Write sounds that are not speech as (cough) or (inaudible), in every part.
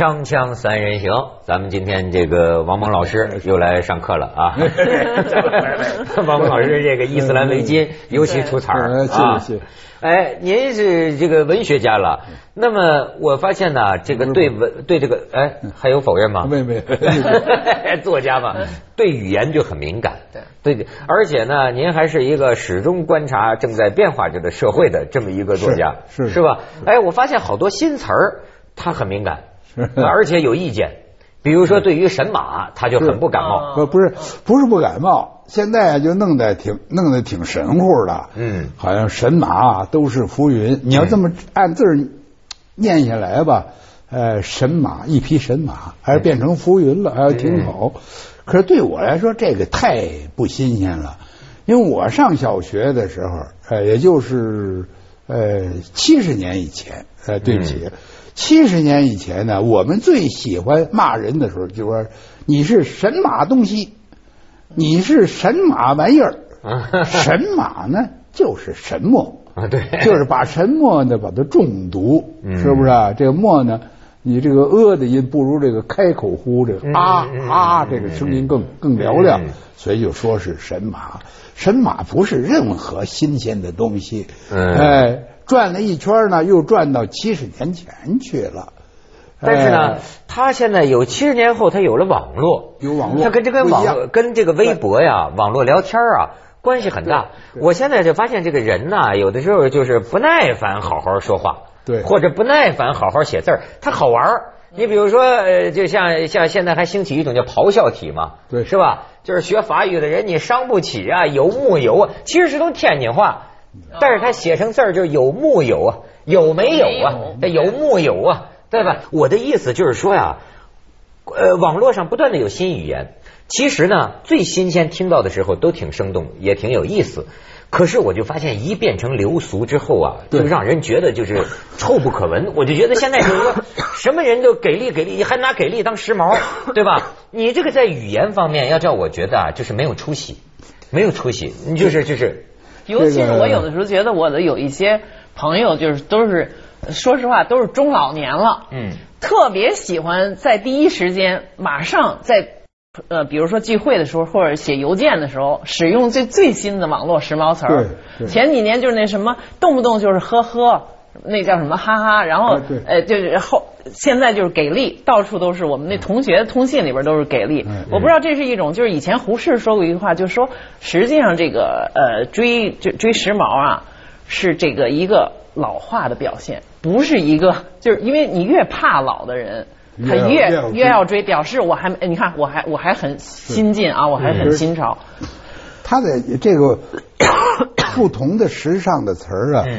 锵锵三人行，咱们今天这个王蒙老师又来上课了啊！(laughs) (laughs) 王蒙老师这个伊斯兰围巾尤其出彩儿啊！谢谢。哎，您是这个文学家了，那么我发现呢，这个对文对这个哎还有否认吗？没没，(laughs) 作家嘛，对语言就很敏感。对对，而且呢，您还是一个始终观察正在变化着的社会的这么一个作家，是是吧？哎，我发现好多新词儿他很敏感，(laughs) 而且有意见。比如说，对于神马，他就很不感冒。不不是不是不感冒，现在就弄得挺弄得挺神乎的。嗯，好像神马都是浮云。你要这么按字念下来吧，呃，神马一匹神马，还是变成浮云了，还挺好。可是对我来说，这个太不新鲜了，因为我上小学的时候，呃，也就是呃七十年以前，呃，对不起。七十年以前呢，我们最喜欢骂人的时候，就说你是神马东西，你是神马玩意儿。神马呢，就是神墨啊，对，就是把神墨呢把它中毒，是不是啊？这个墨呢，你这个呃的音不如这个开口呼这个啊啊这个声音更更嘹亮，所以就说是神马。神马不是任何新鲜的东西，哎。转了一圈呢，又转到七十年前去了。但是呢，他现在有七十年后，他有了网络，有网络，他跟这个网跟这个微博呀、网络聊天啊关系很大。我现在就发现这个人呐，有的时候就是不耐烦好好说话，对，或者不耐烦好好写字儿，他好玩儿。你比如说，呃，就像像现在还兴起一种叫咆哮体嘛，对，是吧？就是学法语的人，你伤不起啊，有木有啊，其实是都天津话。但是他写成字儿就有木有啊，有没有啊？有木有啊？对吧？我的意思就是说呀，呃，网络上不断的有新语言，其实呢，最新鲜听到的时候都挺生动，也挺有意思。可是我就发现，一变成流俗之后啊，就让人觉得就是臭不可闻。我就觉得现在就是说，(laughs) 什么人都给力给力，还拿给力当时髦，对吧？你这个在语言方面，要叫我觉得啊，就是没有出息，没有出息。你就是就是。尤其是我有的时候觉得我的有一些朋友就是都是说实话都是中老年了，嗯，特别喜欢在第一时间马上在呃比如说聚会的时候或者写邮件的时候使用最最新的网络时髦词儿。前几年就是那什么动不动就是呵呵。那叫什么哈哈，然后呃就是后现在就是给力，到处都是我们那同学通信里边都是给力。我不知道这是一种，就是以前胡适说过一句话，就是说实际上这个呃追追追时髦啊，是这个一个老化的表现，不是一个就是因为你越怕老的人，他越越要追，表示我还你看我还我还很新进啊，我还很新潮。他的这个不同的时尚的词儿啊。(coughs)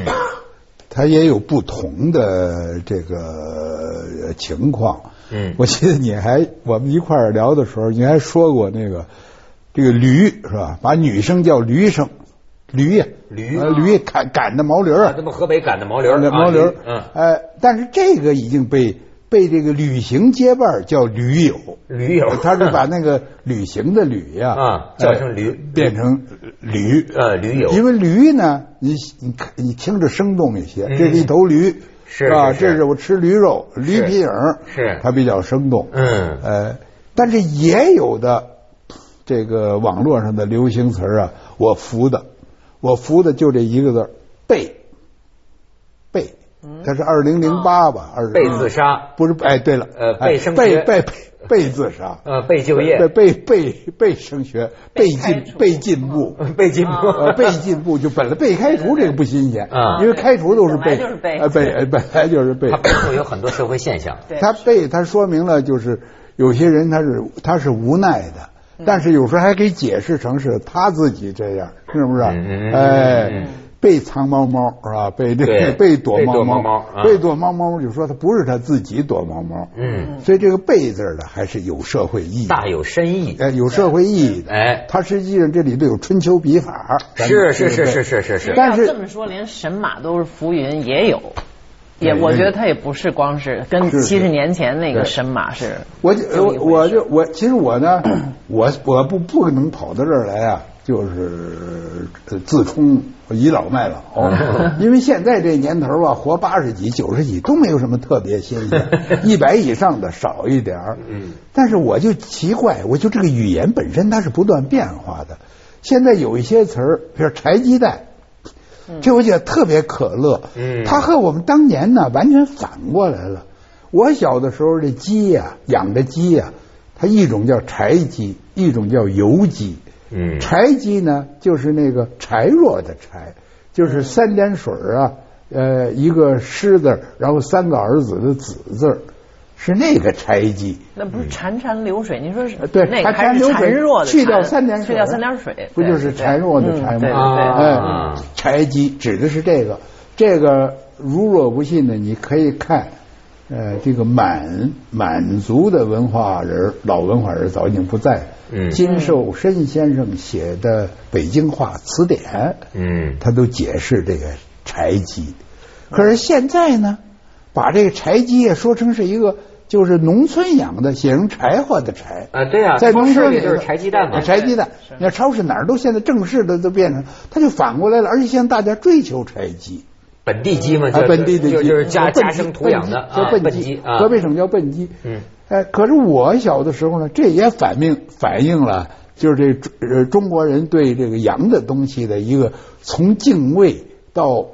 它也有不同的这个情况。嗯，我记得你还我们一块儿聊的时候，你还说过那个这个驴是吧？把女生叫驴生，驴呀，驴，驴赶赶的毛驴儿，这不河北赶的毛驴儿，毛驴儿。嗯，哎，但是这个已经被。被这个旅行结伴叫驴友，驴友，(laughs) 他是把那个旅行的旅呀啊叫成驴，变成驴呃驴友，因为驴呢，你你看你听着生动一些，这是一头驴是啊，这是我吃驴肉，驴皮影是它比较生动，嗯。呃，但是也有的这个网络上的流行词啊，我服的，我服的就这一个字背背。他是二零零八吧？二被自杀不是？哎，对了，呃，被升被被被自杀，呃，被就业，被被被升学，被进被进步，被进步，被进步就本来被开除这个不新鲜啊，因为开除都是被，呃被本来就是被。它背后有很多社会现象。他被他说明了，就是有些人他是他是无奈的，但是有时候还可以解释成是他自己这样，是不是？哎。被藏猫猫是吧？被这个 (laughs) 被躲猫猫，被躲猫猫就说他不是他自己躲猫猫。嗯，所以这个被字呢还是有社会意义，大有深意。哎，有社会意义的。哎，它实际上这里头有春秋笔法。是是是是是是是。但是这么说，连神马都是浮云也有，也我觉得他也不是光是跟七十年前那个神马是。我我我就我其实我呢，我我不不能跑到这儿来啊。就是自充倚老卖老，(laughs) 因为现在这年头啊，活八十几、九十几都没有什么特别新鲜，(laughs) 一百以上的少一点儿。嗯，但是我就奇怪，我就这个语言本身它是不断变化的。现在有一些词儿，比如柴鸡蛋，这我觉得特别可乐。嗯，它和我们当年呢完全反过来了。我小的时候这鸡呀，养的鸡呀，它一种叫柴鸡，一种叫油鸡。嗯，柴鸡呢，就是那个柴弱的柴，就是三点水啊，呃，一个狮字，然后三个儿子的子字，是那个柴鸡。那不是潺潺流水？你说是？对，那个还是潺弱的去掉三点水，去掉三点水，不就是柴弱的柴吗？对对对，哎，柴鸡指的是这个。这个如若不信呢，你可以看。呃，这个满满族的文化人，老文化人早已经不在。嗯，金寿申先生写的《北京话词典》，嗯，他都解释这个柴鸡。可是现在呢，把这个柴鸡也说成是一个就是农村养的，写成柴火的柴。啊，对啊，在农村里就是柴鸡蛋嘛。柴鸡蛋，你看超市哪儿都现在正式的都变成，他就反过来了，而且现在大家追求柴鸡。本地鸡嘛，本地的鸡就是家家生土养的，叫笨鸡。河北省叫笨鸡。嗯，哎，可是我小的时候呢，这也反映反映了，就是这呃中国人对这个洋的东西的一个从敬畏到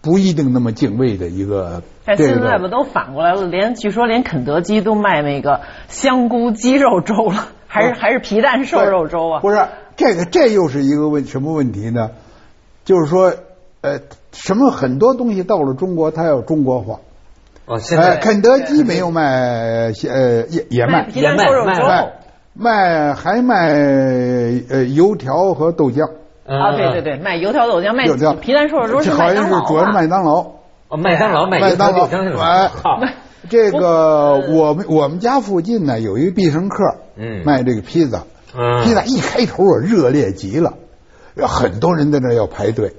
不一定那么敬畏的一个。哎现在不都反过来了？连据说连肯德基都卖那个香菇鸡肉粥了，还是还是皮蛋瘦肉粥啊？不是，这个这又是一个问什么问题呢？就是说。呃，什么很多东西到了中国，它要中国化。哦，现在。肯德基没有卖，呃，也也卖，也卖，卖卖还卖呃油条和豆浆。啊，对对对，卖油条豆浆，卖皮蛋瘦肉粥是好像是主要是麦当劳。哦，麦当劳卖麦当劳。哎，这个我们我们家附近呢有一个必胜客，嗯，卖这个披萨，披萨一开头我热烈极了，很多人在那要排队。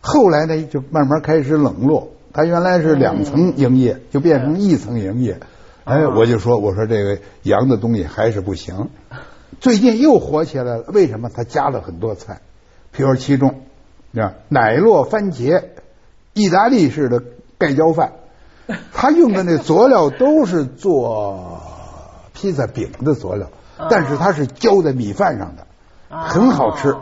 后来呢，就慢慢开始冷落。他原来是两层营业，就变成一层营业。哎，我就说，我说这个洋的东西还是不行。最近又火起来了，为什么？他加了很多菜，比如其中，啊，奶酪番茄，意大利式的盖浇饭，(laughs) 他用的那佐料都是做披萨饼的佐料，但是它是浇在米饭上的，很好吃。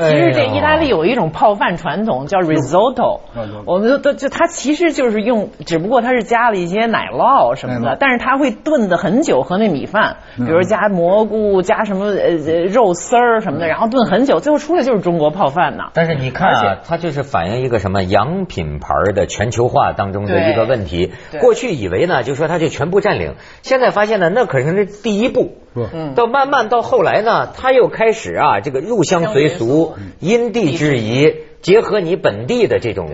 其实这意大利有一种泡饭传统叫 risotto，我们都都就它其实就是用，只不过它是加了一些奶酪什么的，但是它会炖的很久和那米饭，比如加蘑菇加什么呃肉丝儿什么的，然后炖很久，最后出来就是中国泡饭呢。但是你看啊，它就是反映一个什么洋品牌的全球化当中的一个问题。过去以为呢，就说它就全部占领，现在发现呢，那可是第一步。嗯，到慢慢到后来呢，它又开始啊，这个入乡随俗，因地制宜，结合你本地的这种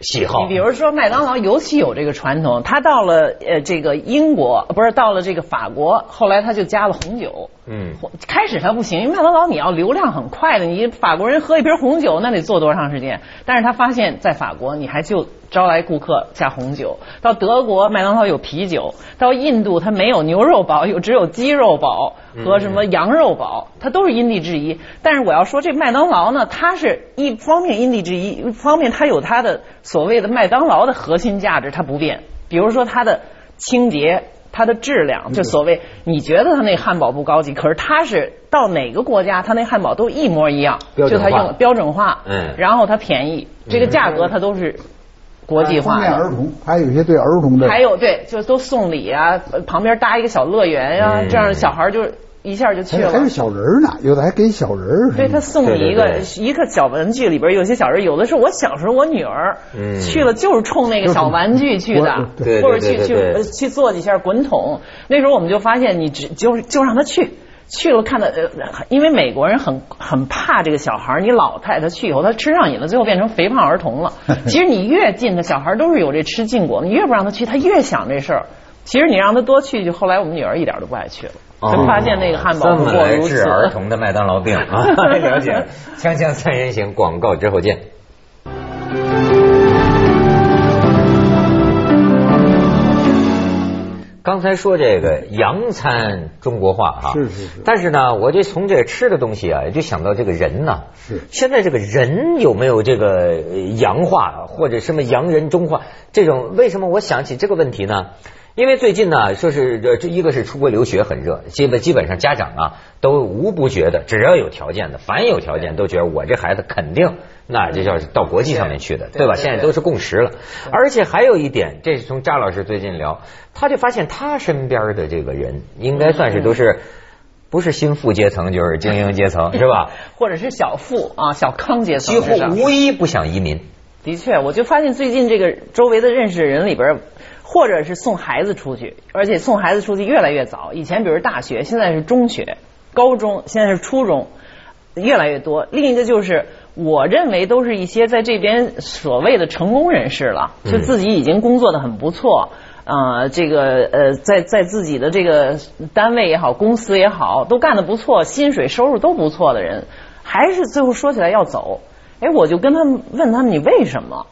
喜好。你比如说麦当劳，尤其有这个传统，他到了呃这个英国，不是到了这个法国，后来他就加了红酒。嗯，开始他不行，因为麦当劳你要流量很快的，你法国人喝一瓶红酒那得做多长时间？但是他发现，在法国你还就招来顾客下红酒。到德国麦当劳有啤酒，到印度它没有牛肉堡，有只有鸡肉堡和什么羊肉堡，它都是因地制宜。但是我要说这麦当劳呢，它是一方面因地制宜，一方面它有它的所谓的麦当劳的核心价值，它不变。比如说它的清洁。它的质量，就所谓你觉得它那汉堡不高级，可是它是到哪个国家，它那汉堡都一模一样，就它用标准化，嗯，然后它便宜，这个价格它都是国际化。方便儿童，还有一些对儿童的，还有对，就都送礼啊，旁边搭一个小乐园呀，这样小孩就。一下就去了，还是小人呢，有的还给小人。对他送你一个一个小玩具，里边有些小人，有的是我小时候我女儿去了就是冲那个小玩具去的，或者去去去做几下滚筒。那时候我们就发现，你只就就让他去去了，看到呃，因为美国人很很怕这个小孩，你老太太去以后他吃上瘾了，最后变成肥胖儿童了。其实你越近的小孩都是有这吃禁果，你越不让他去，他越想这事儿。其实你让他多去，就后来我们女儿一点都不爱去了。就发现那个汉堡这么来治儿童的麦当劳病啊！(laughs) 了解，锵锵三人行广告之后见。刚才说这个洋餐中国化哈，是是是。但是呢，我就从这吃的东西啊，就想到这个人呐。是。现在这个人有没有这个洋化或者什么洋人中化这种？为什么我想起这个问题呢？因为最近呢，说是这一个是出国留学很热，基本基本上家长啊都无不觉得，只要有条件的，凡有条件都觉得我这孩子肯定那就叫到国际上面去的，对吧？现在都是共识了。而且还有一点，这是从扎老师最近聊，他就发现他身边的这个人应该算是都是不是新富阶层，就是精英阶层，(laughs) 是吧？或者是小富啊，小康阶层，几乎无一不想移民。的确，我就发现最近这个周围的认识人里边。或者是送孩子出去，而且送孩子出去越来越早。以前比如大学，现在是中学、高中，现在是初中，越来越多。另一个就是，我认为都是一些在这边所谓的成功人士了，就自己已经工作的很不错，啊，这个呃，在在自己的这个单位也好，公司也好，都干的不错，薪水收入都不错的人，还是最后说起来要走。哎，我就跟他们问他们，你为什么？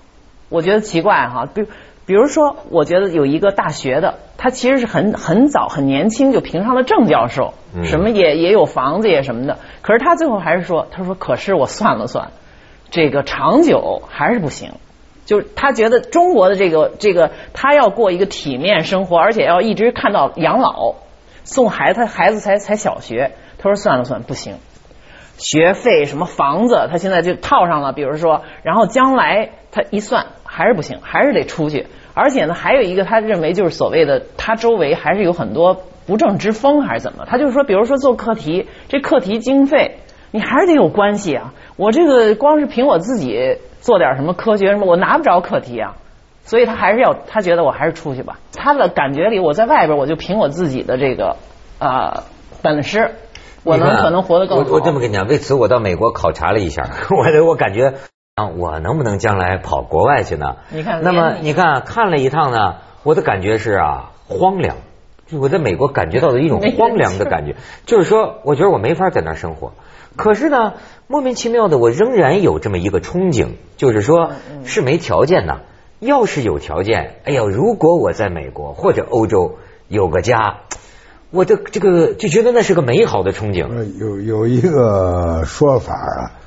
我觉得奇怪哈，比如。比如说，我觉得有一个大学的，他其实是很很早很年轻就评上了正教授，什么也也有房子也什么的。可是他最后还是说，他说可是我算了算，这个长久还是不行。就是他觉得中国的这个这个，他要过一个体面生活，而且要一直看到养老，送孩子，孩子才才小学，他说算了算不行，学费什么房子，他现在就套上了。比如说，然后将来他一算还是不行，还是得出去。而且呢，还有一个他认为就是所谓的，他周围还是有很多不正之风，还是怎么？他就是说，比如说做课题，这课题经费你还是得有关系啊。我这个光是凭我自己做点什么科学什么，我拿不着课题啊。所以他还是要，他觉得我还是出去吧。他的感觉里，我在外边我就凭我自己的这个啊本事，我能可能活得更好。我我这么跟你讲，为此我到美国考察了一下，(laughs) 我我感觉。我能不能将来跑国外去呢？你看，那么你看看了一趟呢，我的感觉是啊，荒凉。就我在美国感觉到的一种荒凉的感觉，(laughs) 就是说，我觉得我没法在那儿生活。可是呢，莫名其妙的，我仍然有这么一个憧憬，就是说，是没条件呐。要是有条件，哎呀，如果我在美国或者欧洲有个家，我的这个就觉得那是个美好的憧憬。有有一个说法啊。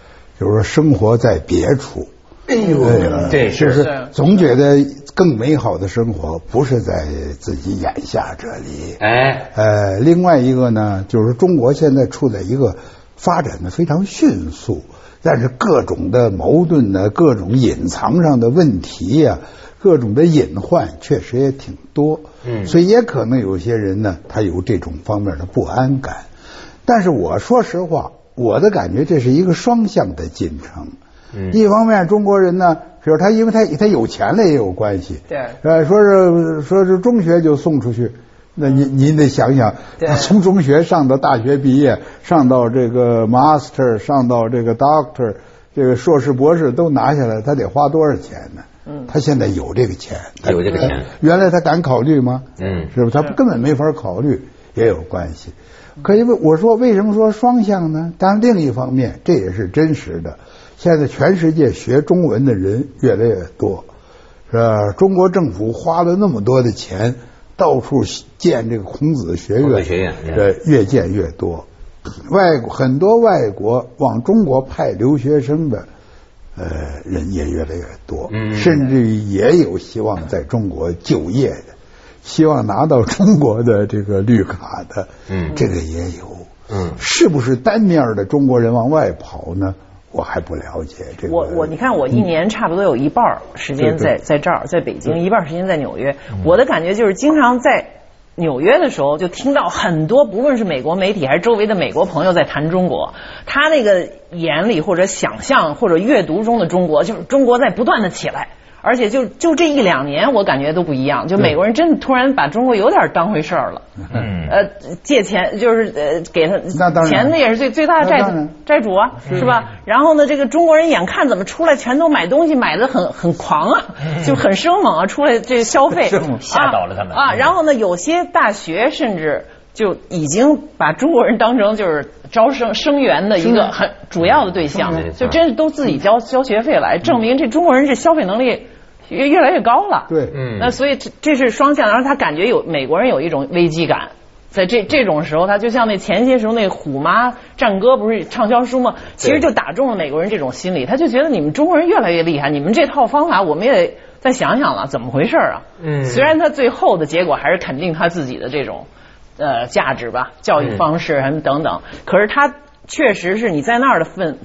就是说，生活在别处，哎呦，对，就是总觉得更美好的生活不是在自己眼下这里。哎，呃，另外一个呢，就是中国现在处在一个发展的非常迅速，但是各种的矛盾呢，各种隐藏上的问题呀，各种的隐患确实也挺多。嗯，所以也可能有些人呢，他有这种方面的不安感。但是我说实话。我的感觉，这是一个双向的进程。嗯，一方面中国人呢，比如他，因为他他有钱了也有关系。对，呃，说是说是中学就送出去，那您您得想想，(laughs) 从中学上到大学毕业，上到这个 master，上到这个 doctor，这个硕士博士都拿下来，他得花多少钱呢？嗯，他现在有这个钱，他有这个钱，原来他敢考虑吗？嗯，是不是？他根本没法考虑，也有关系。可以问我说为什么说双向呢？当然另一方面，这也是真实的。现在全世界学中文的人越来越多，是吧？中国政府花了那么多的钱，到处建这个孔子学院，学院越建越多。外很多外国往中国派留学生的呃人也越来越多，甚至于也有希望在中国就业的。希望拿到中国的这个绿卡的，嗯，这个也有，嗯，是不是单面的中国人往外跑呢？我还不了解这个。我我你看，我一年差不多有一半时间在在这儿，在北京，一半时间在纽约。我的感觉就是，经常在纽约的时候，就听到很多，不论是美国媒体还是周围的美国朋友在谈中国，他那个眼里或者想象或者阅读中的中国，就是中国在不断的起来。而且就就这一两年，我感觉都不一样。就美国人真的突然把中国有点当回事儿了。嗯。呃，借钱就是呃给他钱，那也是最最大的债主债主啊，是吧？然后呢，这个中国人眼看怎么出来，全都买东西买的很很狂啊，(laughs) 就很生猛啊，出来这消费吓倒了他们啊。然后呢，有些大学甚至就已经把中国人当成就是招生生源的一个很主要的对象，就真是都自己交交学费来证明这中国人这消费能力。越越来越高了。对，嗯，那所以这这是双向，然后他感觉有美国人有一种危机感。在这这种时候，他就像那前些时候那虎妈战歌不是畅销书吗？其实就打中了美国人这种心理，他就觉得你们中国人越来越厉害，你们这套方法我们也得再想想了，怎么回事啊？嗯，虽然他最后的结果还是肯定他自己的这种呃价值吧，教育方式什么等等，可是他确实是你在那儿的氛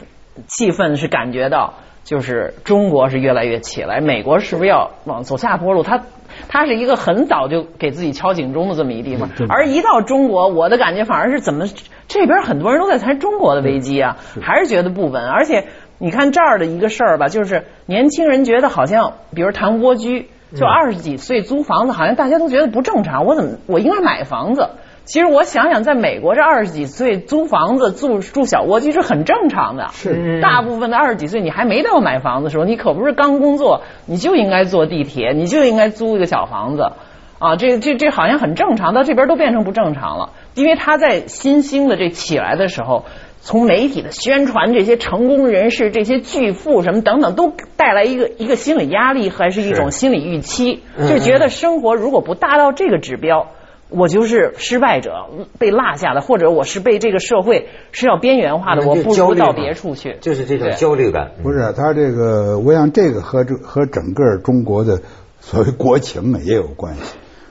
气氛是感觉到，就是中国是越来越起来，美国是不是要往走下坡路？它它是一个很早就给自己敲警钟的这么一地方，而一到中国，我的感觉反而是怎么这边很多人都在谈中国的危机啊，还是觉得不稳。而且你看这儿的一个事儿吧，就是年轻人觉得好像，比如谈蜗居，就二十几岁租房子，好像大家都觉得不正常。我怎么我应该买房子？其实我想想，在美国这二十几岁租房子、住住小蜗居是很正常的。是，大部分的二十几岁你还没到买房子的时候，你可不是刚工作，你就应该坐地铁，你就应该租一个小房子啊！这这这好像很正常，到这边都变成不正常了。因为他在新兴的这起来的时候，从媒体的宣传，这些成功人士、这些巨富什么等等，都带来一个一个心理压力，还是一种心理预期，就觉得生活如果不达到这个指标。我就是失败者，被落下的，或者我是被这个社会是要边缘化的，我不如到别处去。就是这种焦虑感。不是他这个，我想这个和这和整个中国的所谓国情呢也有关系。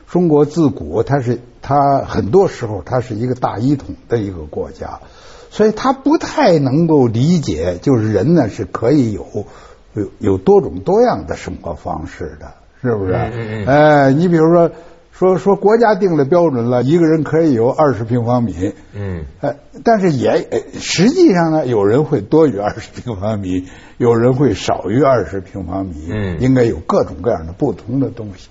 中国自古它是它很多时候它是一个大一统的一个国家，所以他不太能够理解，就是人呢是可以有有有多种多样的生活方式的，是不是？嗯嗯。哎，你比如说。说说国家定的标准了，一个人可以有二十平方米。嗯，呃，但是也实际上呢，有人会多于二十平方米，有人会少于二十平方米。嗯，应该有各种各样的不同的东西。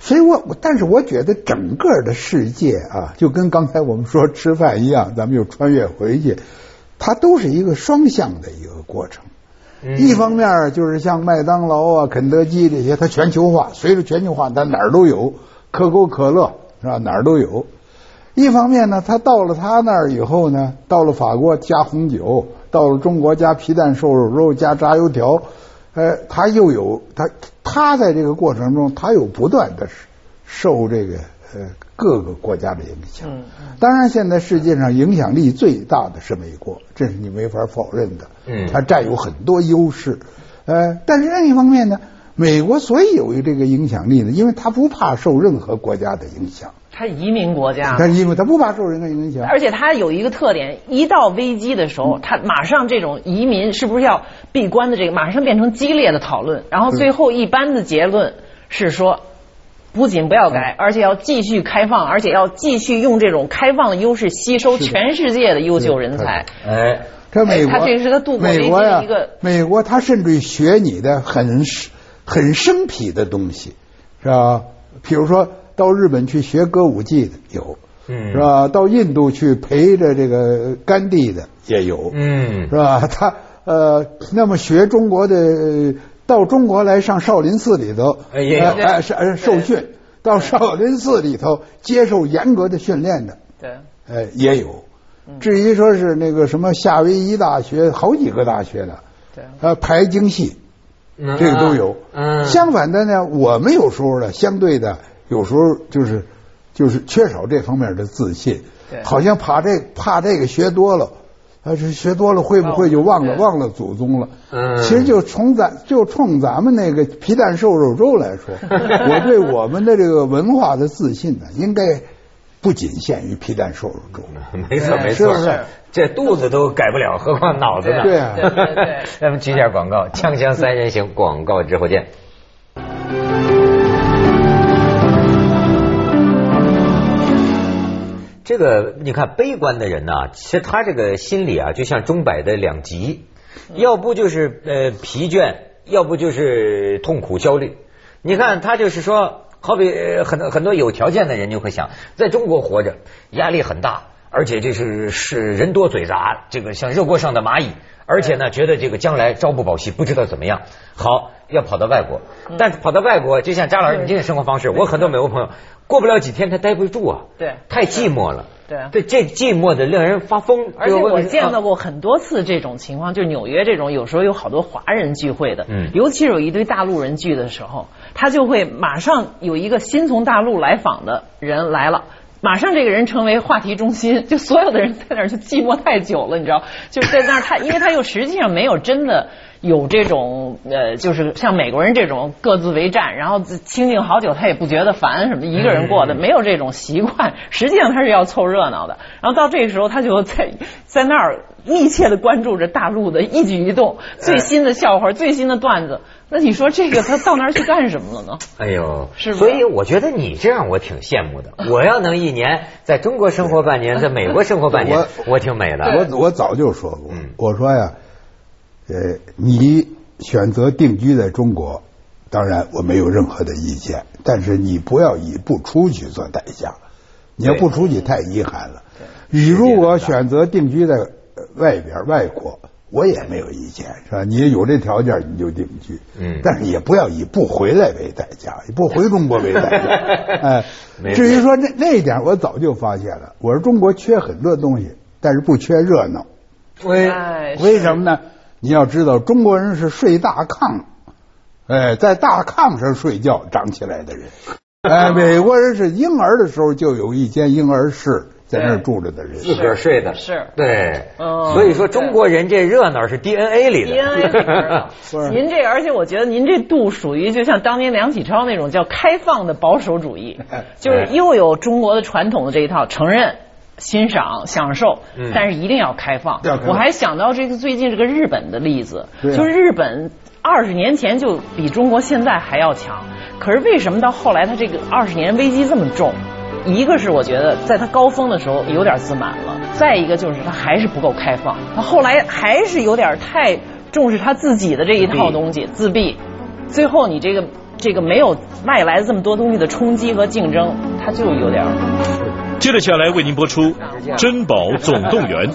所以我，但是我觉得整个的世界啊，就跟刚才我们说吃饭一样，咱们又穿越回去，它都是一个双向的一个过程。一方面就是像麦当劳啊、肯德基这些，它全球化，随着全球化，它哪儿都有。可口可乐是吧？哪儿都有。一方面呢，他到了他那儿以后呢，到了法国加红酒，到了中国加皮蛋瘦肉粥加炸油条，呃，他又有他他在这个过程中，他又不断的受这个呃各个国家的影响。嗯当然，现在世界上影响力最大的是美国，这是你没法否认的。嗯。他占有很多优势，呃，但是另一方面呢？美国所以有这个影响力呢，因为他不怕受任何国家的影响。他移民国家，他因为他不怕受人的影响。而且他有一个特点，一到危机的时候，他马上这种移民是不是要闭关的这个，马上变成激烈的讨论。然后最后一般的结论是说，不仅不要改，而且要继续开放，而且要继续用这种开放的优势吸收全世界的优秀人才。哎，这美国，他这是他度过危机的一个。美国他甚至学你的很。很生僻的东西，是吧？比如说到日本去学歌舞伎的有，是吧？到印度去陪着这个甘地的也有，嗯是吧？他呃，那么学中国的，到中国来上少林寺里头，哎，是受训，到少林寺里头接受严格的训练的，对，哎，也有。至于说是那个什么夏威夷大学，好几个大学的，对，呃，排京戏。这个都有，嗯，相反的呢，我们有时候呢，相对的，有时候就是就是缺少这方面的自信，对，好像怕这怕这个学多了，啊，是学多了会不会就忘了忘了祖宗了？嗯，其实就从咱就冲咱们那个皮蛋瘦肉粥来说，(laughs) 我对我们的这个文化的自信呢，应该。不仅限于皮蛋瘦肉粥，没错没错，这肚子都改不了，何况脑子呢？对啊，(laughs) 咱们举点广告，锵锵三人行，广告之后见。这个你看，悲观的人呢，其实他这个心理啊，就像钟摆的两极，要不就是呃疲倦，要不就是痛苦焦虑。你看他就是说。好比很多很多有条件的人就会想，在中国活着压力很大，而且这是是人多嘴杂，这个像热锅上的蚂蚁，而且呢觉得这个将来朝不保夕，不知道怎么样。好，要跑到外国，但是跑到外国，就像张老师你这种生活方式，我很多美国朋友，过不了几天他待不住啊，对，太寂寞了。对啊，对，这寂寞的令人发疯。而且我见到过很多次这种情况，就纽约这种，有时候有好多华人聚会的，嗯，尤其是有一堆大陆人聚的时候，他就会马上有一个新从大陆来访的人来了。马上这个人成为话题中心，就所有的人在那儿就寂寞太久了，你知道？就是在那儿他，因为他又实际上没有真的有这种呃，就是像美国人这种各自为战，然后清静好久他也不觉得烦什么，一个人过的没有这种习惯。实际上他是要凑热闹的。然后到这个时候，他就在在那儿密切的关注着大陆的一举一动，最新的笑话、最新的段子。(laughs) 那你说这个他到那儿去干什么了呢？哎呦，是所以我觉得你这样我挺羡慕的。我要能一年在中国生活半年，在美国生活半年，我挺美的。我我早就说过，我说呀，呃，你选择定居在中国，当然我没有任何的意见，但是你不要以不出去做代价。你要不出去太遗憾了。你如果选择定居在外边外国。我也没有意见，是吧？你有这条件，你就定居。嗯，但是也不要以不回来为代价，以不回中国为代价。(laughs) 哎，至于说那那一点，我早就发现了。我说中国缺很多东西，但是不缺热闹。为为什么呢？你要知道，中国人是睡大炕，哎，在大炕上睡觉长起来的人。哎，美国人是婴儿的时候就有一间婴儿室。在那儿住着的人，自个儿睡的，是，对，所以说中国人这热闹是 DNA 里的，DNA 里的。(laughs) 您这，而且我觉得您这度属于就像当年梁启超那种叫开放的保守主义，(laughs) 就是又有中国的传统的这一套，承认、欣赏、享受，但是一定要开放。我还想到这个最近这个日本的例子，就是日本二十年前就比中国现在还要强，可是为什么到后来他这个二十年危机这么重？一个是我觉得在他高峰的时候有点自满了，再一个就是他还是不够开放，他后来还是有点太重视他自己的这一套东西，自闭。最后你这个这个没有外来这么多东西的冲击和竞争，他就有点。接着下来为您播出《珍宝总动员》。